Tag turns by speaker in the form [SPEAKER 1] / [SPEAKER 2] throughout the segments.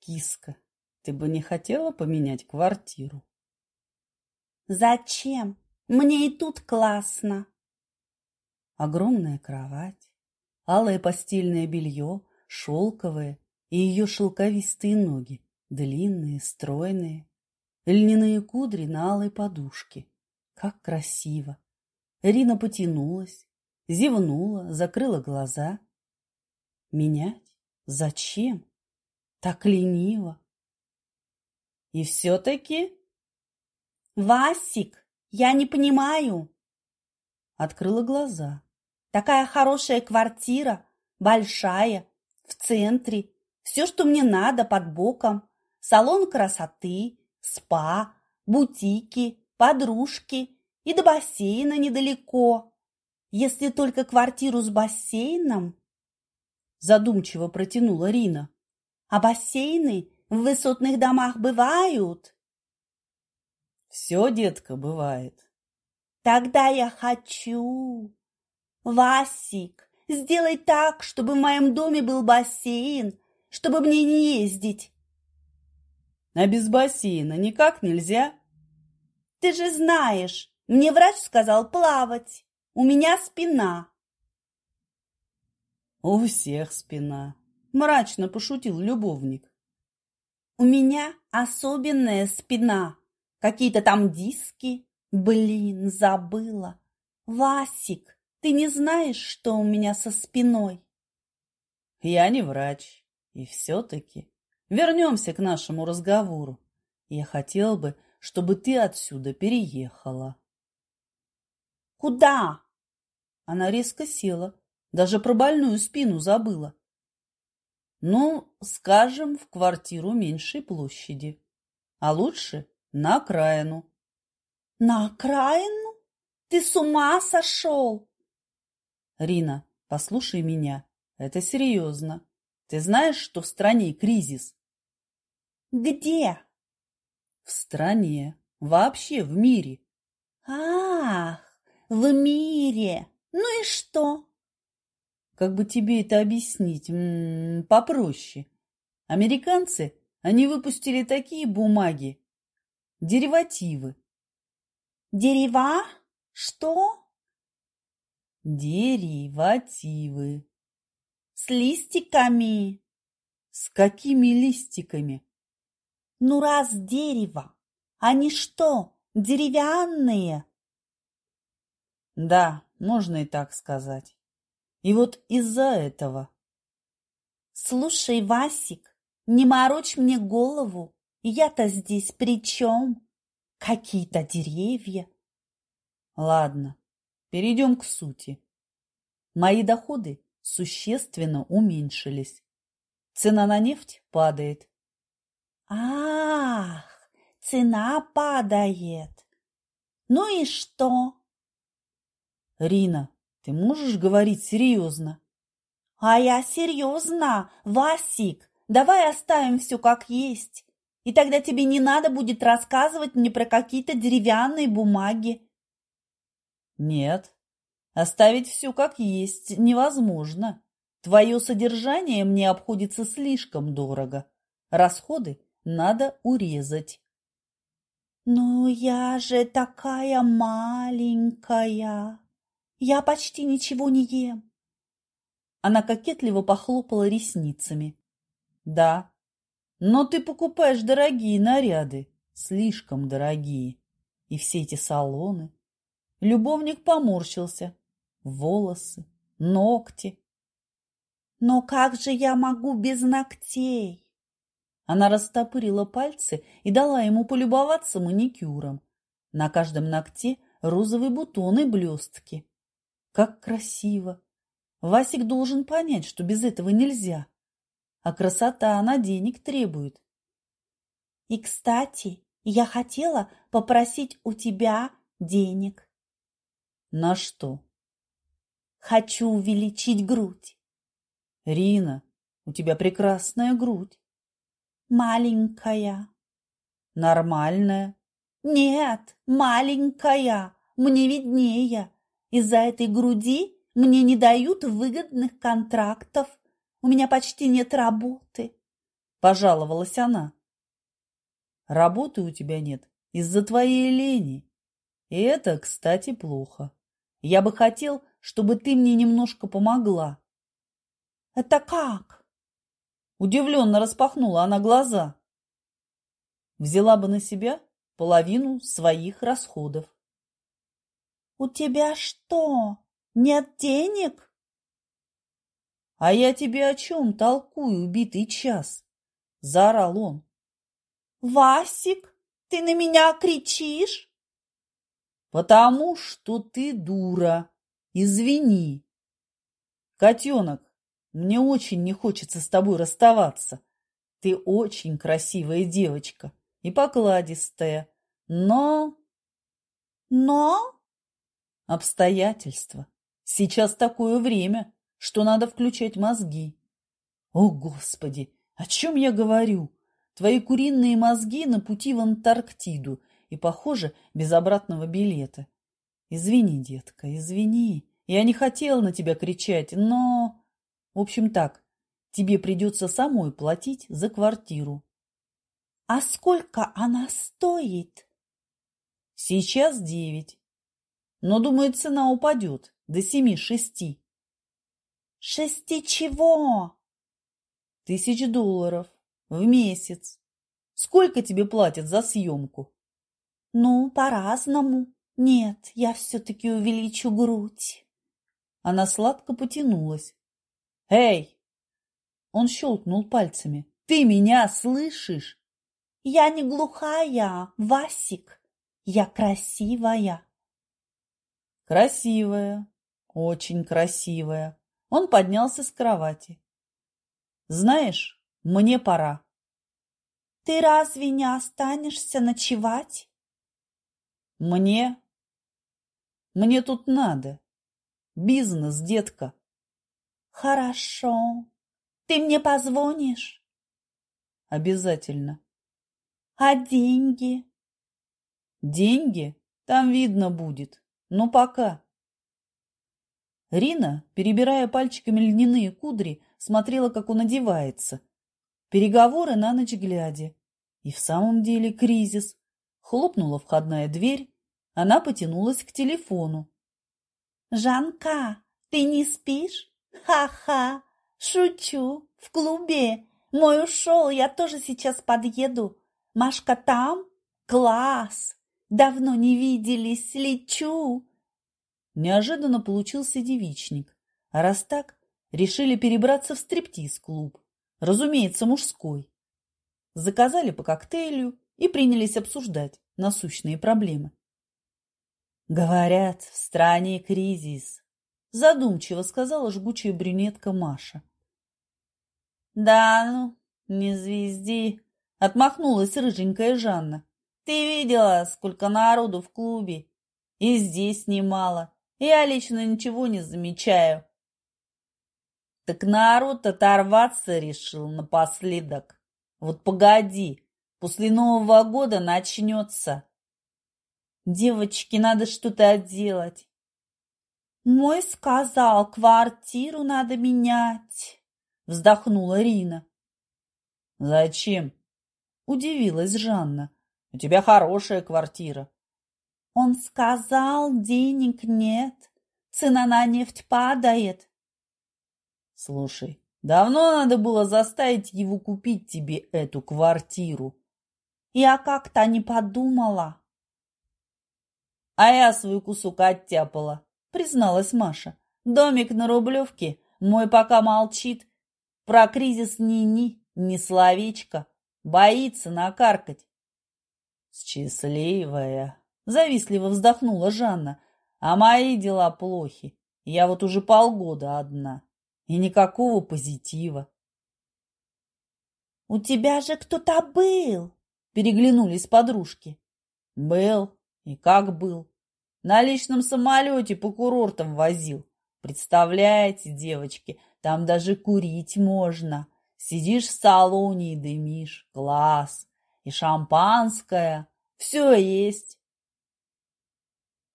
[SPEAKER 1] Киска, ты бы не хотела поменять квартиру?
[SPEAKER 2] Зачем? Мне и тут классно.
[SPEAKER 1] Огромная кровать, алое постельное белье, шелковое и ее шелковистые ноги, длинные, стройные, льняные кудри на алой подушке. Как красиво! Рина потянулась, зевнула, закрыла глаза. Менять? Зачем? Так лениво. И все-таки...
[SPEAKER 2] Васик, я не понимаю.
[SPEAKER 1] Открыла глаза.
[SPEAKER 2] Такая хорошая квартира, большая, в центре. Все, что мне надо, под боком. Салон красоты, спа, бутики, подружки и до бассейна недалеко. Если только квартиру с бассейном,
[SPEAKER 1] задумчиво протянула Рина.
[SPEAKER 2] А бассейны в высотных домах бывают?
[SPEAKER 1] Все, детка, бывает.
[SPEAKER 2] Тогда я хочу. Васик, сделай так, чтобы в моем доме был бассейн, чтобы мне не ездить.
[SPEAKER 1] А без бассейна никак нельзя?
[SPEAKER 2] Ты же знаешь, мне врач сказал плавать. У меня спина.
[SPEAKER 1] У всех спина. Мрачно пошутил любовник.
[SPEAKER 2] У меня особенная спина. Какие-то там диски. Блин, забыла. Васик, ты не знаешь, что у меня со спиной?
[SPEAKER 1] Я не врач. И все-таки вернемся к нашему разговору. Я хотел бы, чтобы ты отсюда переехала.
[SPEAKER 2] Куда?
[SPEAKER 1] Она резко села, даже про больную спину забыла. Ну, скажем, в квартиру меньшей площади. А лучше на окраину.
[SPEAKER 2] На окраину? Ты с ума сошел?
[SPEAKER 1] Рина, послушай меня. Это серьезно. Ты знаешь, что в стране кризис?
[SPEAKER 2] Где?
[SPEAKER 1] В стране. Вообще в мире.
[SPEAKER 2] Ах, в мире. Ну и что?
[SPEAKER 1] Как бы тебе это объяснить? М -м, попроще. Американцы, они выпустили такие бумаги. Деривативы.
[SPEAKER 2] Дерева? Что?
[SPEAKER 1] Деривативы.
[SPEAKER 2] С листиками.
[SPEAKER 1] С какими листиками?
[SPEAKER 2] Ну, раз дерево. Они что, деревянные?
[SPEAKER 1] Да, можно и так сказать. И вот из-за этого.
[SPEAKER 2] Слушай, Васик, не морочь мне голову. Я-то здесь при чем? Какие-то деревья.
[SPEAKER 1] Ладно, перейдем к сути. Мои доходы существенно уменьшились. Цена на нефть падает.
[SPEAKER 2] Ах, цена падает. Ну и что?
[SPEAKER 1] Рина, ты можешь говорить серьезно?
[SPEAKER 2] А я серьезно, Васик. Давай оставим все как есть. И тогда тебе не надо будет рассказывать мне про какие-то деревянные бумаги.
[SPEAKER 1] Нет, оставить все как есть невозможно. Твое содержание мне обходится слишком дорого. Расходы надо урезать.
[SPEAKER 2] Ну, я же такая маленькая. Я почти ничего не ем.
[SPEAKER 1] Она кокетливо похлопала ресницами. Да, но ты покупаешь дорогие наряды, слишком дорогие. И все эти салоны. Любовник поморщился. Волосы, ногти.
[SPEAKER 2] Но как же я могу без ногтей?
[SPEAKER 1] Она растопырила пальцы и дала ему полюбоваться маникюром. На каждом ногте розовый бутон и блестки. Как красиво! Васик должен понять, что без этого нельзя. А красота, она денег требует.
[SPEAKER 2] И, кстати, я хотела попросить у тебя денег.
[SPEAKER 1] На что?
[SPEAKER 2] Хочу увеличить грудь.
[SPEAKER 1] Рина, у тебя прекрасная грудь.
[SPEAKER 2] Маленькая.
[SPEAKER 1] Нормальная.
[SPEAKER 2] Нет, маленькая. Мне виднее. Из-за этой груди мне не дают выгодных контрактов. У меня почти нет работы.
[SPEAKER 1] – пожаловалась она. «Работы у тебя нет из-за твоей лени. И это, кстати, плохо. Я бы хотел, чтобы ты мне немножко помогла».
[SPEAKER 2] «Это как?»
[SPEAKER 1] Удивленно распахнула она глаза. Взяла бы на себя половину своих расходов.
[SPEAKER 2] «У тебя что, нет денег?»
[SPEAKER 1] «А я тебе о чем толкую, убитый час?» – заорал он.
[SPEAKER 2] «Васик, ты на меня кричишь?»
[SPEAKER 1] «Потому что ты дура. Извини. Котенок, мне очень не хочется с тобой расставаться. Ты очень красивая девочка и покладистая, но...
[SPEAKER 2] Но?
[SPEAKER 1] Обстоятельства. Сейчас такое время, что надо включать мозги. О, Господи, о чем я говорю? Твои куриные мозги на пути в Антарктиду и, похоже, без обратного билета. Извини, детка, извини. Я не хотел на тебя кричать, но... В общем так, тебе придется самой платить за квартиру.
[SPEAKER 2] А сколько она стоит?
[SPEAKER 1] Сейчас девять. Но, думаю, цена упадет до семи-шести.
[SPEAKER 2] Шести чего?
[SPEAKER 1] Тысяч долларов в месяц. Сколько тебе платят за съемку?
[SPEAKER 2] Ну, по-разному. Нет, я все-таки увеличу грудь.
[SPEAKER 1] Она сладко потянулась. «Эй!» Он щелкнул пальцами. «Ты меня слышишь?»
[SPEAKER 2] «Я не глухая, Васик. Я красивая».
[SPEAKER 1] «Красивая, очень красивая». Он поднялся с кровати. «Знаешь, мне пора».
[SPEAKER 2] «Ты разве не останешься ночевать?»
[SPEAKER 1] «Мне? Мне тут надо. Бизнес, детка».
[SPEAKER 2] Хорошо. Ты мне позвонишь?
[SPEAKER 1] Обязательно.
[SPEAKER 2] А деньги?
[SPEAKER 1] Деньги? Там видно будет. Ну, пока. Рина, перебирая пальчиками льняные кудри, смотрела, как он одевается. Переговоры на ночь глядя. И в самом деле кризис. Хлопнула входная дверь. Она потянулась к телефону.
[SPEAKER 2] «Жанка, ты не спишь?» Ха-ха, шучу, в клубе. Мой ушел, я тоже сейчас подъеду. Машка там? Класс! Давно не виделись, лечу.
[SPEAKER 1] Неожиданно получился девичник. А раз так, решили перебраться в стриптиз-клуб. Разумеется, мужской. Заказали по коктейлю и принялись обсуждать насущные проблемы. Говорят, в стране кризис, задумчиво сказала жгучая брюнетка Маша. Да ну, не звезди, отмахнулась рыженькая Жанна. Ты видела, сколько народу в клубе? И здесь немало. Я лично ничего не замечаю. Так народ оторваться решил напоследок. Вот погоди, после Нового года начнется. Девочки, надо что-то делать.
[SPEAKER 2] Мой сказал, квартиру надо менять, вздохнула Рина.
[SPEAKER 1] Зачем? Удивилась Жанна. У тебя хорошая квартира.
[SPEAKER 2] Он сказал, денег нет, цена на нефть падает.
[SPEAKER 1] Слушай, давно надо было заставить его купить тебе эту квартиру.
[SPEAKER 2] Я как-то не подумала.
[SPEAKER 1] А я свой кусок оттяпала призналась Маша. Домик на Рублевке мой пока молчит. Про кризис ни-ни, ни словечко. Боится накаркать. Счастливая, завистливо вздохнула Жанна. А мои дела плохи. Я вот уже полгода одна. И никакого позитива.
[SPEAKER 2] «У тебя же кто-то был!»
[SPEAKER 1] Переглянулись подружки. «Был. И как был? На личном самолете по курортам возил. Представляете, девочки, там даже курить можно. Сидишь в салоне и дымишь. Класс. И шампанское. Все есть.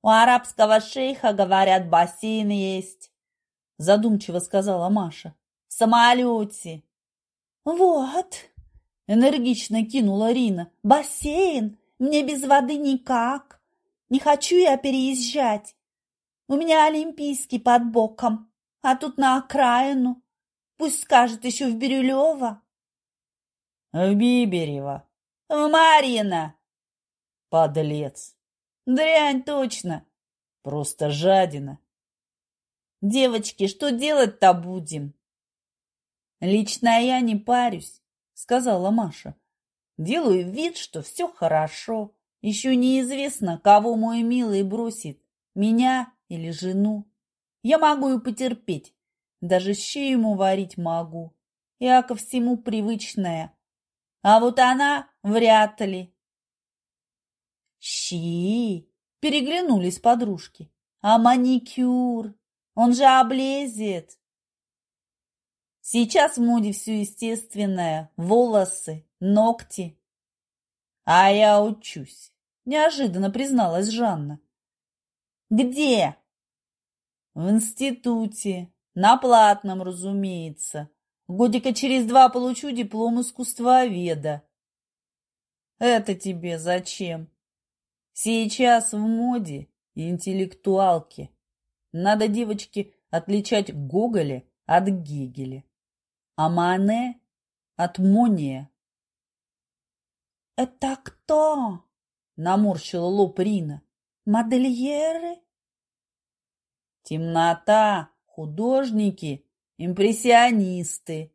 [SPEAKER 2] У арабского шейха, говорят, бассейн есть. Задумчиво сказала Маша. В самолете. Вот,
[SPEAKER 1] Энергично кинула Рина.
[SPEAKER 2] Бассейн? Мне без воды никак. Не хочу я переезжать. У меня олимпийский под боком, а тут на окраину. Пусть скажет еще в Бирюлево.
[SPEAKER 1] В Биберево.
[SPEAKER 2] В Марьино.
[SPEAKER 1] Подлец. Дрянь точно. Просто жадина.
[SPEAKER 2] Девочки, что делать-то будем?
[SPEAKER 1] Лично я не парюсь, сказала Маша. Делаю вид, что все хорошо. Еще неизвестно, кого мой милый бросит, меня или жену. Я могу и потерпеть, даже щи ему варить могу. Я ко всему привычная. А вот она вряд ли.
[SPEAKER 2] Щи! Переглянулись подружки. А маникюр? Он же облезет. Сейчас в моде все естественное. Волосы, ногти.
[SPEAKER 1] А я учусь, неожиданно призналась Жанна.
[SPEAKER 2] Где?
[SPEAKER 1] В институте. На платном, разумеется. Годика через два получу диплом искусствоведа. Это тебе зачем? Сейчас в моде интеллектуалки. Надо, девочки, отличать Гоголя от Гегеля, а Мане от Мония.
[SPEAKER 2] «Это кто?»
[SPEAKER 1] — наморщила лоб Рина.
[SPEAKER 2] «Модельеры?»
[SPEAKER 1] «Темнота, художники, импрессионисты,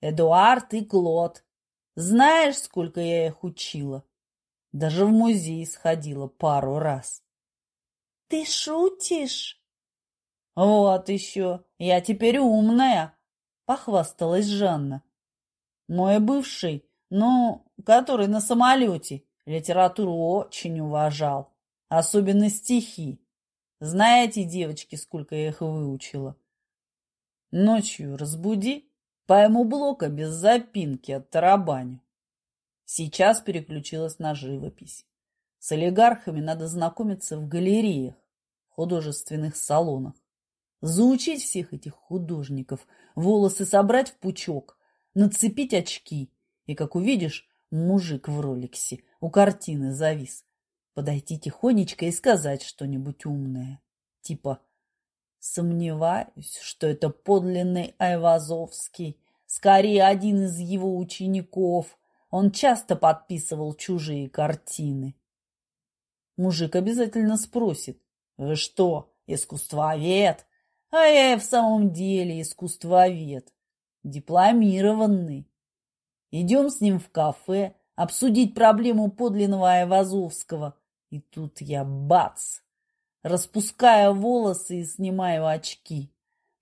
[SPEAKER 1] Эдуард и Клод. Знаешь, сколько я их учила? Даже в музей сходила пару раз».
[SPEAKER 2] «Ты шутишь?»
[SPEAKER 1] «Вот еще, я теперь умная», — похвасталась Жанна. «Мой бывший ну, который на самолете литературу очень уважал, особенно стихи. Знаете, девочки, сколько я их выучила? Ночью разбуди, пойму блока без запинки от тарабаню. Сейчас переключилась на живопись. С олигархами надо знакомиться в галереях, художественных салонах. Заучить всех этих художников, волосы собрать в пучок, нацепить очки и, как увидишь, мужик в роликсе у картины завис. Подойти тихонечко и сказать что-нибудь умное. Типа «Сомневаюсь, что это подлинный Айвазовский, скорее один из его учеников. Он часто подписывал чужие картины». Мужик обязательно спросит «Вы что, искусствовед?» А я и в самом деле искусствовед, дипломированный. Идем с ним в кафе, обсудить проблему подлинного Айвазовского. И тут я бац! Распускаю волосы и снимаю очки.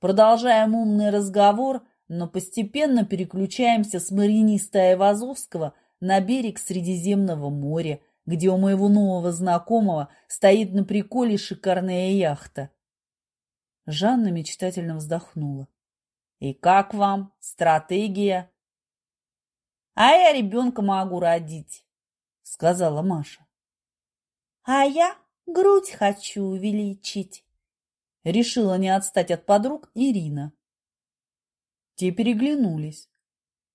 [SPEAKER 1] Продолжаем умный разговор, но постепенно переключаемся с мариниста Айвазовского на берег Средиземного моря, где у моего нового знакомого стоит на приколе шикарная яхта. Жанна мечтательно вздохнула. «И как вам? Стратегия?» А я ребенка могу родить, сказала Маша.
[SPEAKER 2] А я грудь хочу увеличить.
[SPEAKER 1] Решила не отстать от подруг Ирина. Те переглянулись.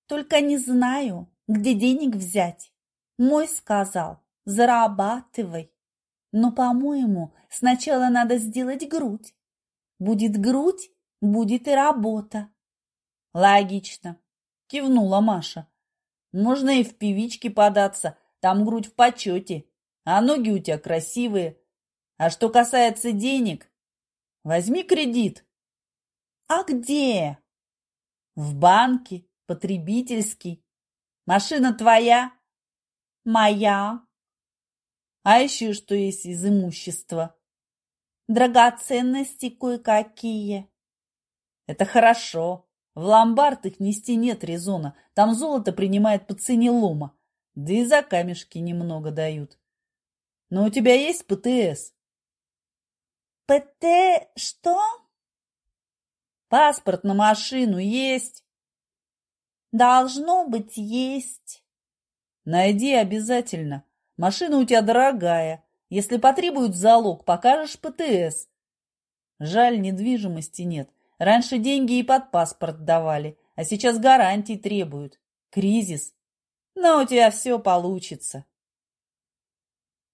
[SPEAKER 2] Только не знаю, где денег взять. Мой сказал, зарабатывай. Но, по-моему, сначала надо сделать грудь. Будет грудь, будет и работа.
[SPEAKER 1] Логично, кивнула Маша. Можно и в певички податься, там грудь в почете, а ноги у тебя красивые. А что касается денег, возьми кредит.
[SPEAKER 2] А где?
[SPEAKER 1] В банке, потребительский. Машина твоя?
[SPEAKER 2] Моя.
[SPEAKER 1] А еще что есть из имущества?
[SPEAKER 2] Драгоценности кое-какие.
[SPEAKER 1] Это хорошо. В ломбард их нести нет резона, там золото принимает по цене лома, да и за камешки немного дают. Но у тебя есть ПТС?
[SPEAKER 2] ПТ что?
[SPEAKER 1] Паспорт на машину есть?
[SPEAKER 2] Должно быть есть.
[SPEAKER 1] Найди обязательно. Машина у тебя дорогая. Если потребуют залог, покажешь ПТС. Жаль, недвижимости нет. Раньше деньги и под паспорт давали, а сейчас гарантии требуют. Кризис. но у тебя все получится.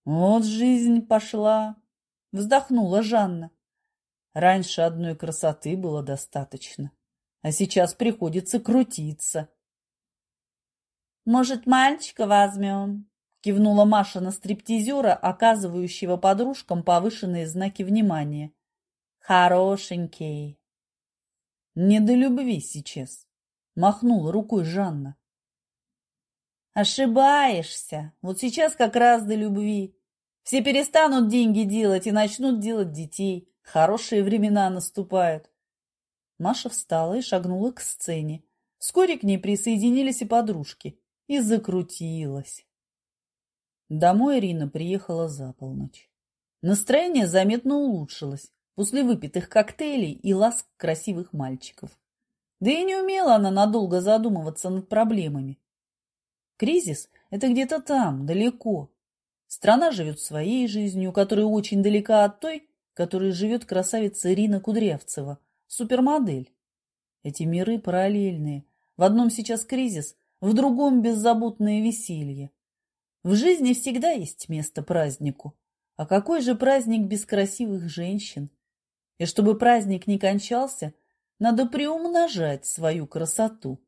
[SPEAKER 1] Вот жизнь пошла, вздохнула Жанна. Раньше одной красоты было достаточно, а сейчас приходится крутиться.
[SPEAKER 2] «Может, мальчика возьмем?» – кивнула Маша на стриптизера, оказывающего подружкам повышенные знаки внимания. «Хорошенький».
[SPEAKER 1] «Не до любви сейчас», – махнула рукой Жанна.
[SPEAKER 2] Ошибаешься. Вот сейчас как раз до любви. Все перестанут деньги делать и начнут делать детей. Хорошие времена наступают.
[SPEAKER 1] Маша встала и шагнула к сцене. Вскоре к ней присоединились и подружки. И закрутилась. Домой Ирина приехала за полночь. Настроение заметно улучшилось после выпитых коктейлей и ласк красивых мальчиков. Да и не умела она надолго задумываться над проблемами. Кризис – это где-то там, далеко. Страна живет своей жизнью, которая очень далека от той, которой живет красавица Ирина Кудрявцева, супермодель. Эти миры параллельные. В одном сейчас кризис, в другом беззаботное веселье. В жизни всегда есть место празднику. А какой же праздник без красивых женщин? И чтобы праздник не кончался, надо приумножать свою красоту.